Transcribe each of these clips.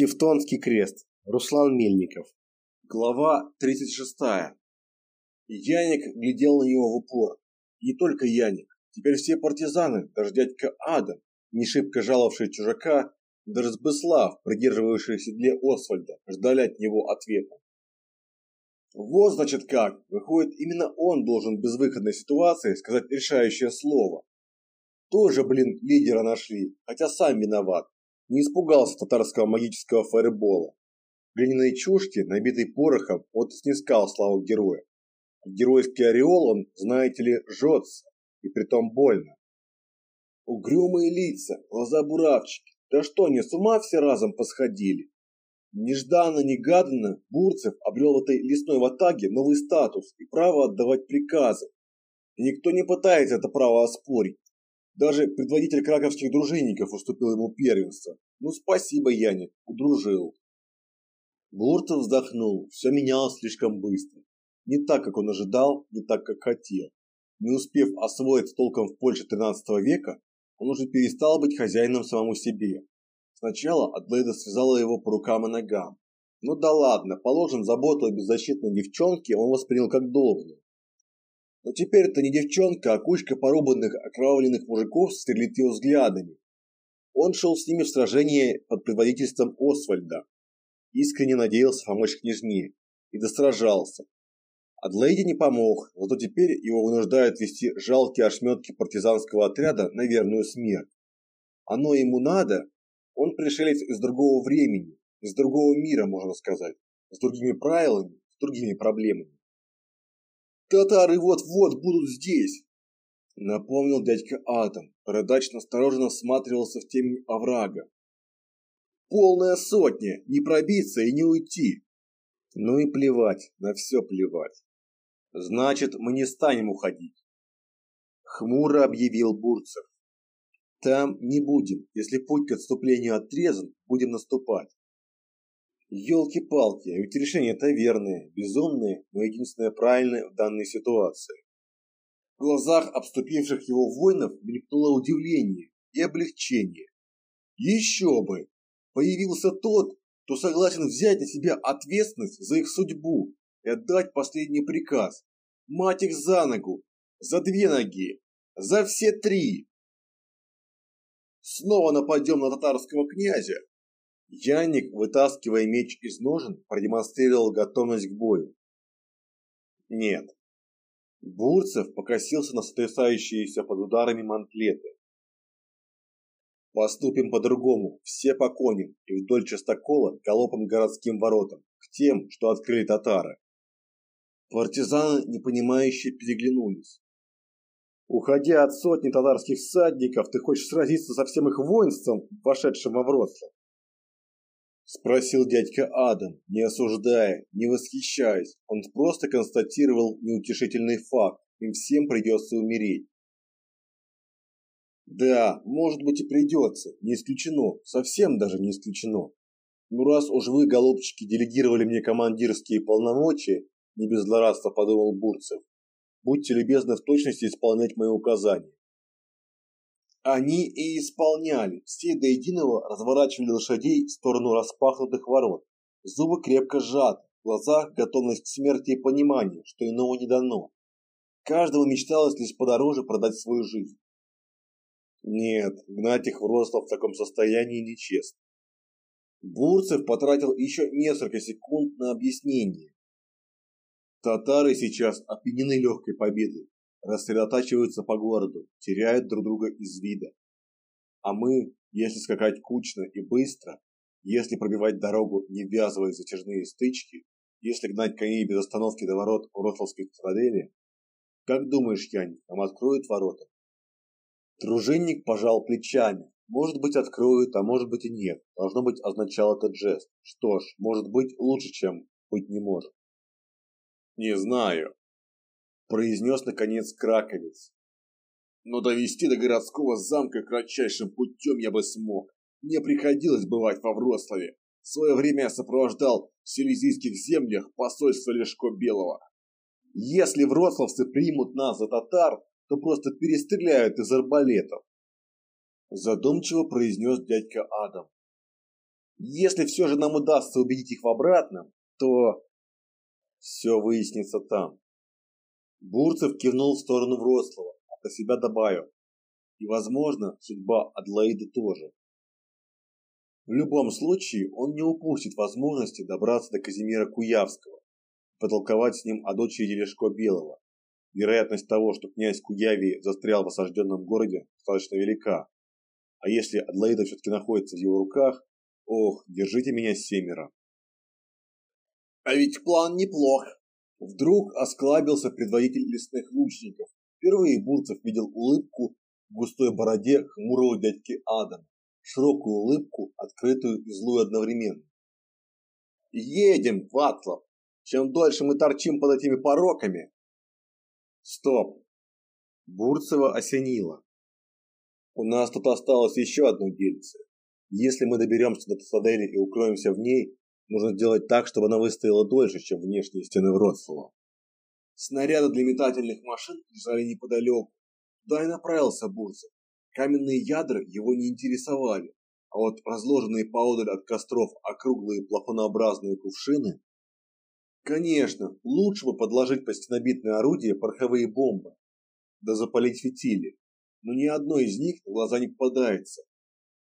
Тевтонский крест. Руслан Мельников. Глава 36. Яник глядел на него в упор. Не только Яник. Теперь все партизаны, даже дядька Адам, не шибко жаловавший чужака, даже Сбыслав, придерживающий в Освальда, ждали от него ответа. Вот значит как. Выходит, именно он должен в безвыходной ситуации сказать решающее слово. Тоже, блин, лидера нашли, хотя сам виноват. Не испугался татарского магического фаербола. Глиняные чушки, набитые порохом, вот снискал славу героя. Геройский ореол он, знаете ли, жжется, и притом больно. Угрюмые лица, глаза буравчики. Да что, они с ума все разом посходили? Нежданно-негаданно Бурцев обрел в этой лесной ватаге новый статус и право отдавать приказы. И никто не пытается это право оспорить. Даже предводитель краковских дружинников уступил ему первенство. Ну спасибо, Яник, удружил. Бурцев вздохнул. Все менялось слишком быстро. Не так, как он ожидал, не так, как хотел. Не успев освоиться толком в Польше 13 века, он уже перестал быть хозяином самому себе. Сначала Адлейда связала его по рукам и ногам. Ну да ладно, положим, заботу о беззащитной девчонке он воспринял как должное. Но теперь это не девчонка, а кучка порубанных, окровавленных мужиков сверлит его взглядами. Он шел с ними в сражение под предводительством Освальда. Искренне надеялся помочь княжне. И достражался. Адлейде не помог, зато теперь его вынуждают вести жалкие ошметки партизанского отряда на верную смерть. Оно ему надо? Он пришелец из другого времени, из другого мира, можно сказать, с другими правилами, с другими проблемами. Татары вот-вот будут здесь, напомнил дядька Адам. Бородач настороженно всматривался в темень оврага. Полная сотня, не пробиться и не уйти. Ну и плевать, на все плевать. Значит, мы не станем уходить. Хмуро объявил Бурцев. Там не будем. Если путь к отступлению отрезан, будем наступать. Ёлки-палки, ведь решение-то верное, безумное, но единственное правильное в данной ситуации. В глазах обступивших его воинов мелькнуло удивление и облегчение. Еще бы! Появился тот, кто согласен взять на себя ответственность за их судьбу и отдать последний приказ. Мать их за ногу, за две ноги, за все три. Снова нападем на татарского князя, Яник, вытаскивая меч из ножен, продемонстрировал готовность к бою. Нет. Бурцев покосился на сотрясающиеся под ударами мантлеты. Поступим по-другому, все по коням и вдоль частокола галопом к городским воротам, к тем, что открыли татары. Партизаны, непонимающе переглянулись. Уходя от сотни татарских всадников, ты хочешь сразиться со всем их воинством, вошедшим во Вроцлав? Спросил дядька Адам, не осуждая, не восхищаясь. Он просто констатировал неутешительный факт. Им всем придется умереть. Да, может быть и придется, не исключено, совсем даже не исключено. Ну раз уж вы, голубчики, делегировали мне командирские полномочия, не без злорадства подумал Бурцев, будьте любезны в точности исполнять мои указания. Они и исполняли, все до единого разворачивали лошадей в сторону распахнутых ворот. Зубы крепко сжаты, в глазах готовность к смерти и понимание, что иного не дано. Каждому мечталось лишь подороже продать свою жизнь. Нет, гнать их в Рослав в таком состоянии нечестно. Бурцев потратил еще несколько секунд на объяснение. Татары сейчас опьянены легкой победой рассредотачиваются по городу, теряют друг друга из вида. А мы, если скакать кучно и быстро, если пробивать дорогу, не ввязываясь в затяжные стычки, если гнать коней без остановки до ворот Урославской цитадели, как думаешь, Янь, нам откроют ворота? Дружинник пожал плечами. Может быть, откроют, а может быть и нет. Должно быть, означал этот жест. Что ж, может быть, лучше, чем быть не может. Не знаю, произнес наконец Краковец. Но довести до городского замка кратчайшим путем я бы смог. Мне приходилось бывать во Вроцлаве. В свое время я сопровождал в силезийских землях посольство Лешко Белого. Если вроцлавцы примут нас за татар, то просто перестреляют из арбалетов. Задумчиво произнес дядька Адам. Если все же нам удастся убедить их в обратном, то все выяснится там. Бурцев кивнул в сторону Вроцлава, а про себя добавил. И, возможно, судьба Адлоиды тоже. В любом случае, он не упустит возможности добраться до Казимира Куявского и потолковать с ним о дочери Елешко Белого. Вероятность того, что князь Куяви застрял в осажденном городе, достаточно велика. А если Адлоида все-таки находится в его руках, ох, держите меня семеро. А ведь план неплох. Вдруг осклабился предводитель лесных лучников. Впервые Бурцев видел улыбку в густой бороде хмурого дядьки Адама, широкую улыбку, открытую и злую одновременно. Едем, Ватлов. Чем дольше мы торчим под этими пороками. Стоп. Бурцева осенило. У нас тут осталось еще одно дельце. Если мы доберемся до цитадели и укроемся в ней, нужно сделать так, чтобы она выстояла дольше, чем внешние стены Вроцлава. Снаряды для метательных машин лежали неподалеку. Туда и направился Бурцев. Каменные ядра его не интересовали, а вот разложенные поодаль от костров округлые плафонообразные кувшины Конечно, лучше бы подложить под стенобитное орудие пороховые бомбы, да запалить фитили, но ни одной из них на глаза не попадается.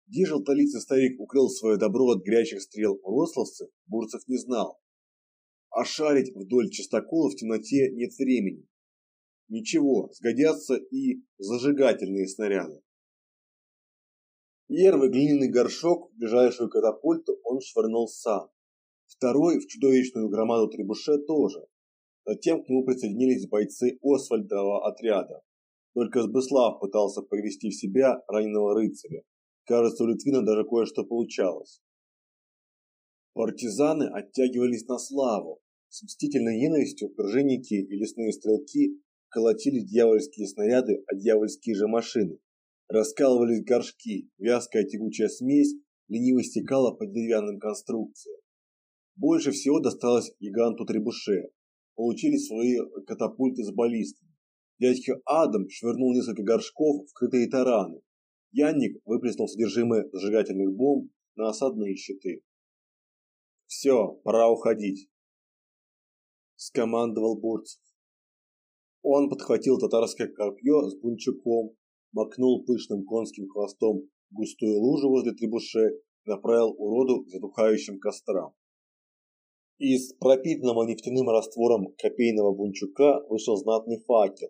Где желтолицый старик укрыл свое добро от горячих стрел рословцев, Бурцев не знал. А шарить вдоль частокола в темноте нет времени. Ничего, сгодятся и зажигательные снаряды. Первый глиняный горшок в ближайшую катапульту он швырнул сам. Второй в чудовищную громаду требуше тоже. Затем к нему присоединились бойцы Освальдова отряда. Только Сбыслав пытался привести в себя раненого рыцаря. Кажется, у Литвина даже кое-что получалось. Партизаны оттягивались на славу. С мстительной ненавистью дружинники и лесные стрелки колотили дьявольские снаряды о дьявольские же машины. Раскалывались горшки, вязкая тягучая смесь лениво стекала по деревянным конструкциям. Больше всего досталось гиганту Требуше. Получили свои катапульты с баллистами. Дядька Адам швырнул несколько горшков в крытые тараны. Янник выплеснул содержимое зажигательных бомб на осадные щиты. «Все, пора уходить», – скомандовал Бурцев. Он подхватил татарское копье с бунчуком, макнул пышным конским хвостом густую лужу возле требуше и направил уроду к затухающим кострам. Из пропитанного нефтяным раствором копейного бунчука вышел знатный факел,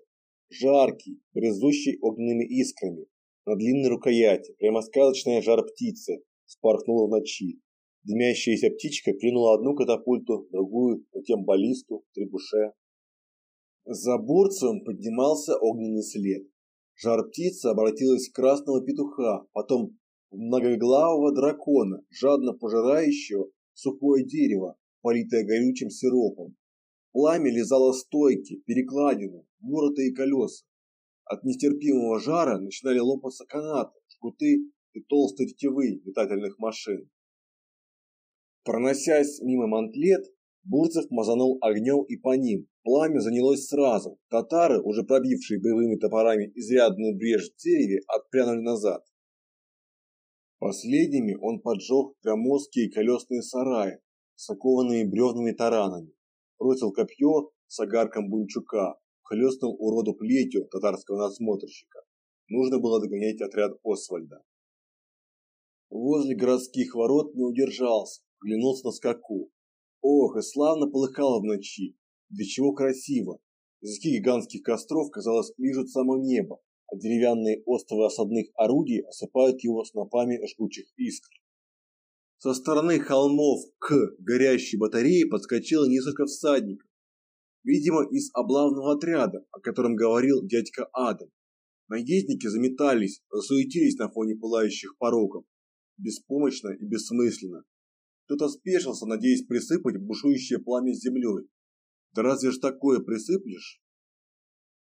жаркий, грызущий огненными искрами. На длинной рукояти прямо сказочная жар птицы спорхнула в ночи. Дымящаяся птичка клюнула одну катапульту, другую, затем баллисту, требуше. За бурцем поднимался огненный след. Жар птицы обратилась в красного петуха, потом в многоглавого дракона, жадно пожирающего сухое дерево, политая горючим сиропом. Пламя лизало стойки, перекладину, и колеса. От нестерпимого жара начинали лопаться канаты, жгуты и толстые тетивы метательных машин. Проносясь мимо мантлет, Бурцев мазанул огнем и по ним. Пламя занялось сразу. Татары, уже пробившие боевыми топорами изрядную брешь в дереве, отпрянули назад. Последними он поджег громоздкие колесные сараи, с окованными бревнами таранами, бросил копье с огарком бунчука, хлестнул уроду плетью татарского надсмотрщика. Нужно было догонять отряд Освальда. Возле городских ворот не удержался, глянулся на скаку. Ох, и славно полыхало в ночи. Для чего красиво. Языки гигантских костров, казалось, лижут само небо, а деревянные остовы осадных орудий осыпают его снопами жгучих искр. Со стороны холмов к горящей батарее подскочило несколько всадников. Видимо, из облавного отряда, о котором говорил дядька Адам. Наездники заметались, засуетились на фоне пылающих пороков. Беспомощно и бессмысленно. Кто-то спешился, надеясь присыпать бушующее пламя землей. Да разве ж такое присыплешь?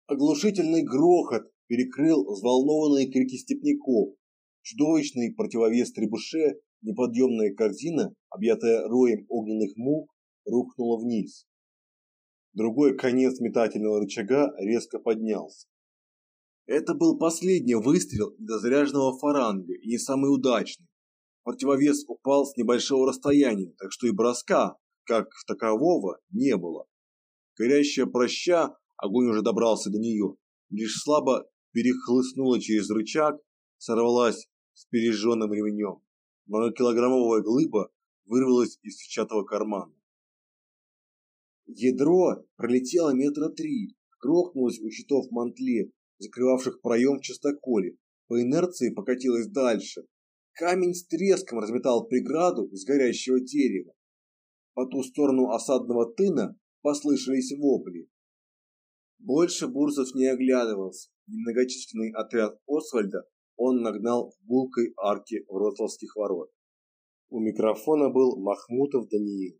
Оглушительный грохот перекрыл взволнованные крики степняков. Чудовищный противовес требуше Неподъемная корзина, объятая роем огненных мух, рухнула вниз. Другой конец метательного рычага резко поднялся. Это был последний выстрел дозаряженного фаранга и не самый удачный. Противовес упал с небольшого расстояния, так что и броска, как такового, не было. Горящая проща, огонь уже добрался до нее, лишь слабо перехлыстнула через рычаг, сорвалась с пережженным ремнем. Многокилограммовая глыба вырвалась из сетчатого кармана. Ядро пролетело метра три, грохнулось у щитов мантле, закрывавших проем в частоколе, по инерции покатилось дальше. Камень с треском разметал преграду из горящего дерева. По ту сторону осадного тына послышались вопли. Больше Бурсов не оглядывался. Немногочисленный отряд Освальда он нагнал в гулкой арке Вроцлавских ворот. У микрофона был Махмутов Даниил.